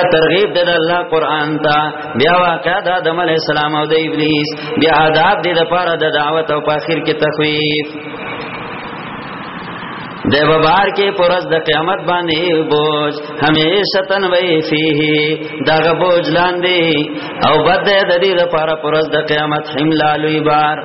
ترغیب د الله قران ته بیا واقع د آدم علی السلام او د ابلیس بیا عذاب دې د پاره د دعوت او په اخر کې تخویف د ببار کې پرز د قیامت باندې بوج همیشه تن وی فيه دغه بوج لاندې او بد د دې لپاره پرز د قیامت حمل لوی بار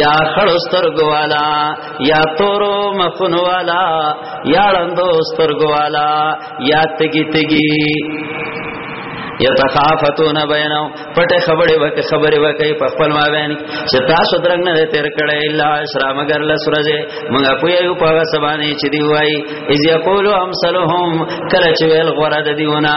یا خړو سترګو والا یا تورو مخونو والا یا لندو سترګو والا یا تګی تګی یتخافتون بینهم پټه خبره وک خبره وک په خپل ما بین چې تاسو درنګ نه تیر کړه الا اسرا مگر لسرزه موږ پوی یو په سبانه چې دی وای اذ یقول امثلهم کله چې ویل غره د دیونه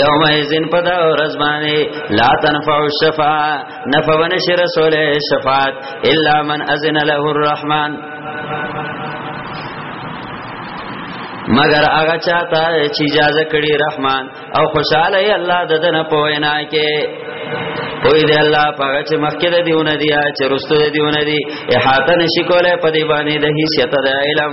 یوم ایزن په دا ورځ باندې لا تنفع الشفاعه نفع ونشر رسول شفاعت الا من اذن له الرحمن مگر هغه چاته چې اجازه کړي رحمان او خوشاله ای الله ددن په وینا کې پوی دی الله پاګه چې مخکې د دیونه دی چې رستو د دیونه دی احاطه نشي کولای په دی باندې د هیڅ یته د علم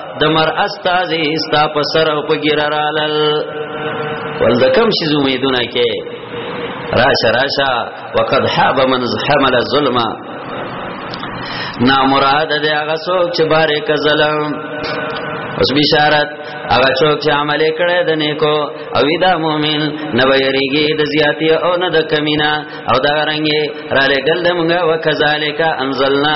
د مر استاد استا په سر او په ګیر رالل ول د کم شي امیدونه کې راشه راشه وقد حاب من حمل الظلم نا مراد دی هغه څوک چې بارې ک ظلم اوس بشارت هغه څوک چې عمل کړي د نیکو او دا مؤمن نه ویریږي د زیاتی او نه د کمینا او دا رنګي را لګل د موږ وکذالک انزلنا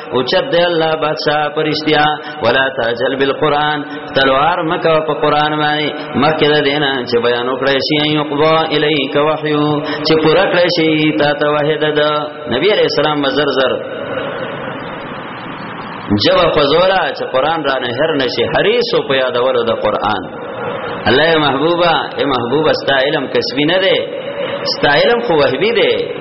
اوچت دی الله بادشاہ پرشتیا ولا تعجل بالقران تلوار مکه په قران باندې مکه د دینه چې بیان وکړی شي یقبا الیک وحیو چې پورا کړی شي تا ته وحید د نبی علیہ السلام مزر زر جب فزورا چې قران را نه هر نشي حریص او په یادولو د قران الله محبوبا اے محبوب استا علم کسبی نه ده استا علم خو وهبی ده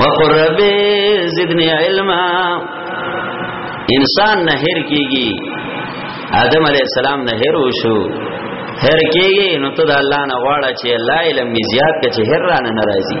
وقر رب زدنی علما انسان نه هر کیږي آدم علی السلام نه هر وشو هر کیږي نو ته د الله نه غواړه چې الله علم می زیات کړي چې هر رانه ناراضي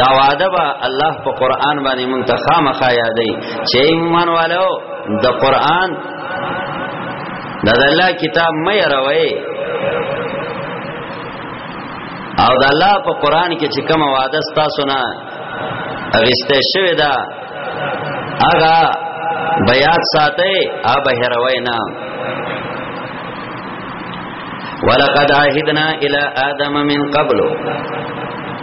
دا وعده به الله په قران باندې مونږ ته خامخا یادې چې ایمان والو د قران د الله کتاب مې راوي او د الله په قران کې چې کوم وعده ستاسو نه اغسته شوی دا اغا بیات ساته اب هروي نه ولقد عهدنا الى ادم من قبل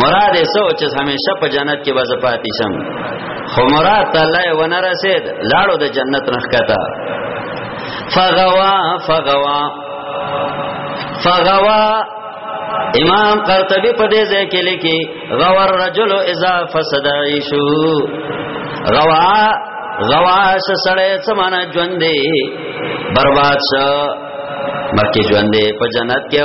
مراد یې سو چې همیشه په جنت کې وځ پاتې شم خو مراد تعالی ونه رسید لاړو د جنت نخکتا فغوا فغوا فغوا امام قرطبی په دې ځای کې لیکي غور رجل اذا فسد عيشو غوا غوا سړی څه معنا ژوند دی برباد شو مکه ژوند په جنت کې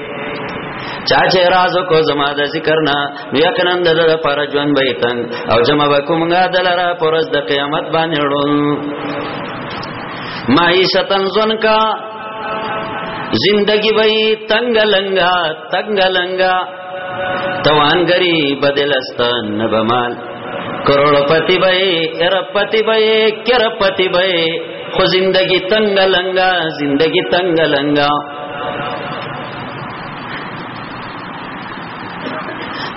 چا چې راز کو زما د ذکر نه یقینا د لره پر ژوند به تنگ او جمع وکوم غا د لره پرز د قیامت باندې ړون معیشتن زن کا زندگی وی تنگ لنگا تنگ لنگا توان گری بدلستان نبمال کروڑ پتی بئی ارب پتی بئی کرب پتی بئی خو زندگی تنگ لنگا زندگی تنگ لنگا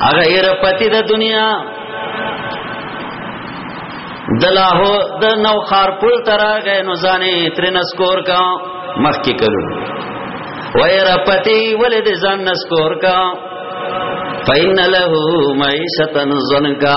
هغه ایر پتی د دنیا دلاه د نو خار پل تراغه نو ځانې ترن سکور کا مخ کې کړو ویر پتی ولید ځان نسکور کا فین له معیشتن زنکا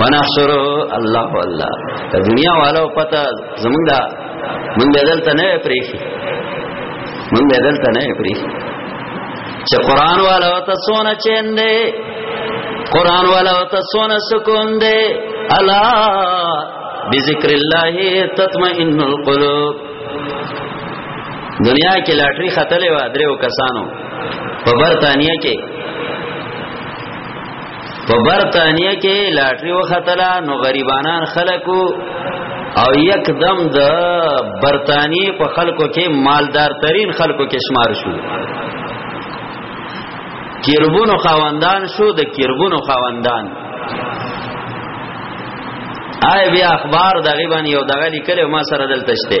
ونحشر الله الله د دنیا والو پته زمونږ دا مونږ دلته نه پریخي مونږ دلته نه پریخي چې قران والو ته سونه چیندې قران والو ته سونه سکون دې الا بذکر الله تطمئن القلوب دنیا کې لاټري خطلې و درو کسانو په برتانیې کې په برتانیه کې لاټري وختلا نو غریبانان خلکو او یک دم د برتانیه په خلکو کې مالدار ترین خلکو کې شمار شو کیربونو خواندان شو د کیربونو خواندان آی بیا اخبار دغه باندې یو دغه لیکل ما سره دلته شته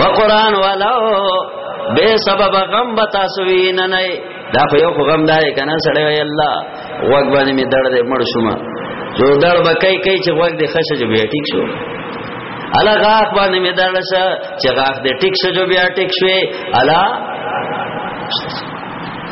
وقران ولو به سبب غم بتا سوی نه نه دا خو یو غم دای کنه سړی وی الله وګ باندې می درد مړ شوم جو دړ بکای کای چې وګ دې خشه جو بیا ټیک شو الا غاخ باندې می درد شه چې غاخ دې ټیک شو جو بیا ټیک شوې الا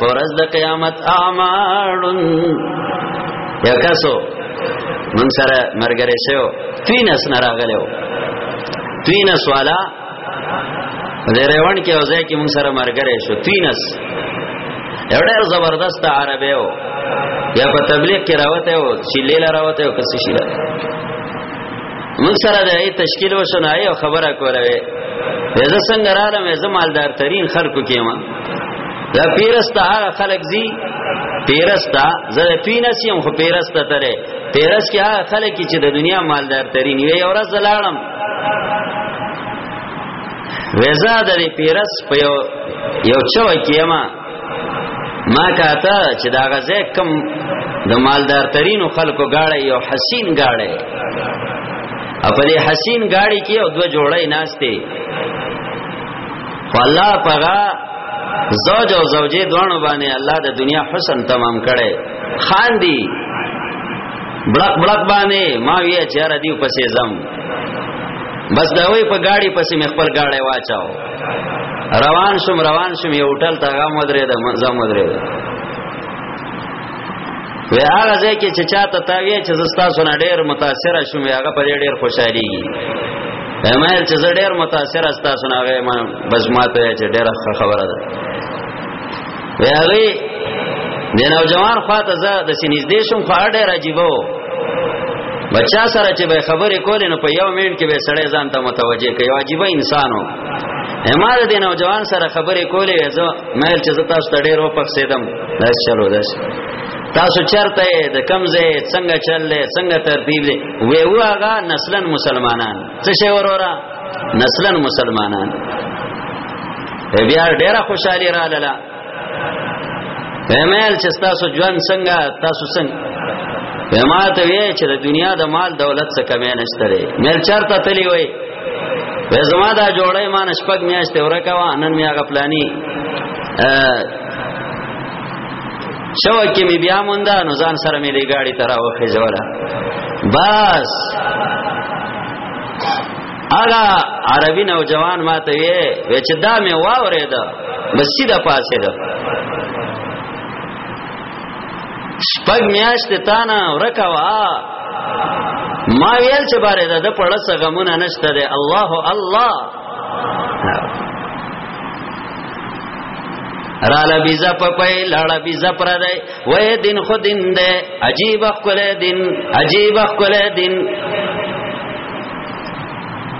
پرز د قیامت اعمالن یو کسو من سره مرګره شو تینس نه راغلو تینس والا زیرون کې اوځه کې من سره مرګره شو تینس ډېر زبردست عربی و یا په تبلیغ کې راوته و چې لیلا راوته و کسي شي موږ سره د ای تشکیل وشو نه یو خبره کوله وې زه څنګه رالم زه مالدار ترين خلکو کې ما دا پیرستا هغه خلک زی پیرستا زه پینس یم خو پیرستا تره پیرس کې هغه خلک چې د دنیا مالدار ترين وي یو ورځ لاړم وېزا د پیرس په یو یو چوکیما ما کاته چې دا غزه کم د مالدار ترینو خلکو گاړی یو حسین گاړی په دې حسین گاړی کې او دوه جوړې ناشته والله پغا زوج او زوجې دوانو باندې الله د دنیا حسن تمام کړي خان دی بلک بلک باندې ما وی چیرې دی پسې زم بس دا وی په گاڑی پسې مې خپل گاڑی واچاو روان شم روان شم یو هوټل ته غم ودرې ده زم ودرې ده و هغه ځای کې چې چاته تا وی چې زستا سونه ډېر متاثر شوم هغه په دې ډېر خوشحالي امایل چې زه ډېر متاثر استا سونه هغه ما بس ماته چې ډېر خبره ده وی هغه د نوجوان خواته زه د سینځدې شم خو ډېر عجیب وو بچا سره چې به خبرې کولې نو په یو منټ کې به سړی ځان ته متوجه کوي عجیب انسان وو اما د دې نوجوان سره خبرې کولې زه مې چې زه تاسو ته ډېر وپخسیدم دا چلو دا تاسو چرته د کمزه څنګه چللې څنګه ترتیب دې وې وو هغه نسلن مسلمانان څه شي وروره نسلا مسلمانان بیا ډیره خوشحالي را لاله ومال چې تاسو ژوند څنګه تاسو څنګه وما ته وی چې د دنیا د مال دولت څخه کمې نشته لري مل چرته تلی وای وې زما دا جوړې مان شپږ میاشتې ورکه وا نن میا غپلانی شو کې می بیا مونږ نو ځان سره می دی گاڑی تراوخه جوړه بس هغه عربي نوجوان ما ته وی چې دا مې واورې ده بس سیده پاسې ده شپږ میاشتې تانا ورکا وا ما ویل چې بارې ده د پړس غمونه نشته ده الله الله را لبیزا په پي لړ بيزا پر دی وای دین خو دین دی عجیب خپل دین عجیب خپل دین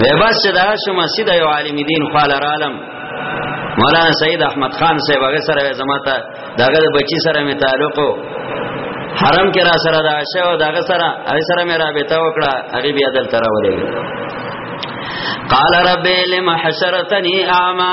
وای بس دا شوم سیده یو عالم دین خال عالم مولانا سید احمد خان صاحب هغه سره زماته داغه بچی سره می تعلقو حرم کې را سره دا شو داغه سره هغه سره می رابطه وکړه هغه بیا دل تر ولې قال رب لم حشرتني اعما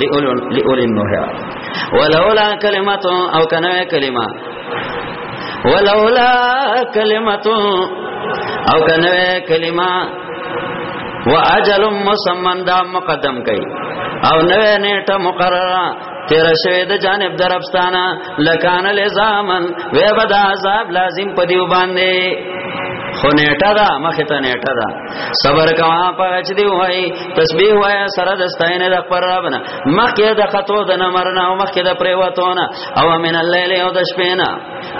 لئول النوح ولولا کلمه او کنه کلمه ولولا کلمه او کنه کلمه واجل مسمى دا مقدم کئ او نوې نیټه مقرره تیر شوی د جانب دربستانه لکان لزامن وې بد عذاب لازم پدیو باندې خو نیټه دا مخه ته نیټه دا صبر کوا پغه چې دی وای تسبیح وای سره د ستاین د خبر ربنا مخکې د خطو د نمرنا او مخکې د پریوتونه او من الليل او د شپې نه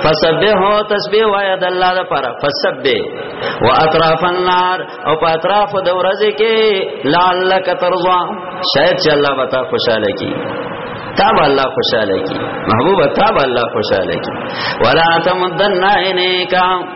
فسبح او تسبیح وای د الله د پر فسبح واطراف النار او په اطراف د ورځې کې لعلک ترضا شاید چې الله وتا خوشاله کی تاب الله خوشاله کی محبوب تاب الله خوشاله کی ولا تمدن عینیکا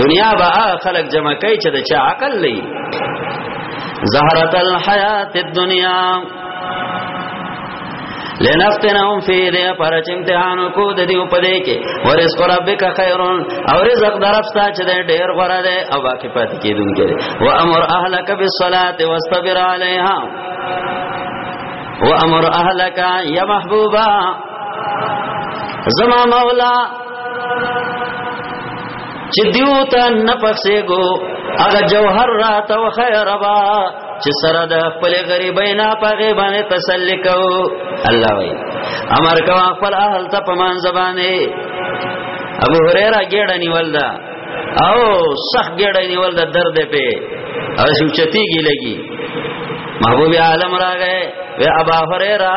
دنیا با خلق جمع کوي چې د چا عقل لې زهرت الحیات الدنیا لنفتنهم فی دې پر چې امتحان کو د دې په دې کې ورزق ربک خیرون او رزق درپستا چې ډېر غره ده او باقی پات کېدونکې و امر اهلک بالصلاه واستبر علیها و امر اهلک یا محبوبا زما مولا چې دیو ته نه پخسېګو هغه جوهر را ته خیر با چې سره د خپل غریبۍ نه پغه باندې تسلی کو الله وای امر کو خپل اهل ته پمان زبانه ابو هريره ګډه نیول دا او صح ګډه نیول دا درد په او شوچتی کی لګي محبوب عالم راغې و ابا هريره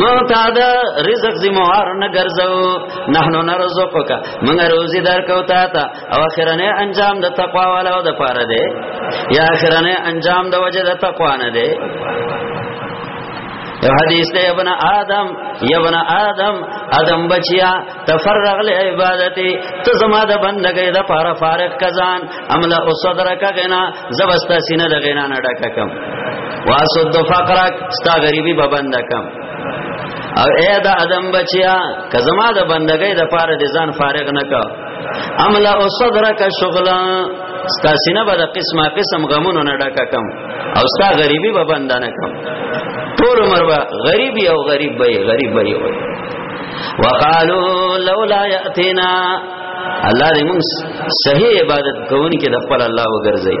ما تا دا رزق زموار نه ګرځو نحنو نرزقک موږ روزي درکو تا ته او اخرنه انجام د تقوا والا او د پاره دی یا اخرنه انجام د وجه د تقوا نه دی یو حدیث دی ابن آدم یبن آدم آدم بچیا تفرغ له عبادتي ته زما د بندګۍ د پاره فارغ کزان عمل او صدر کغنا زبستا سینه د غینا نه ډکه کم واسد فقرک ستا غریبی به بند کم او اے دا ادم بچیا که زما د بندګۍ د پاره د ځان فارغ نه کا املا او صدرک شغلا ستا سینه به د قسمه قسم غمونو نه ډکه کم او ستا غریبی به بند نه کم ټول عمر به غریب یو غریب به غریب به وي وقالو لولا یاتینا الله دې موږ صحیح عبادت کوونکې د خپل الله وګرځي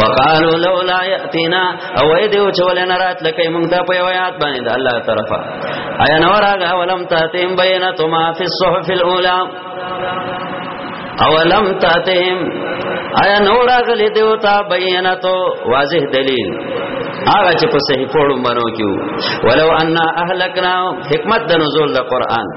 وقالو لولا یاتینا او اې دې او چول نه رات لکه موږ ته په یاد باندې د الله طرفه ایا نو راغه ولم تاتیم بینات ما فی الصحف الاولى اولم تاتیم ایا نو راغلی دیو تا بیناتو واضح دلیل هغه چې په صحیح پړو منو کیو ولو ان اهلکنا حکمت د نزول د قران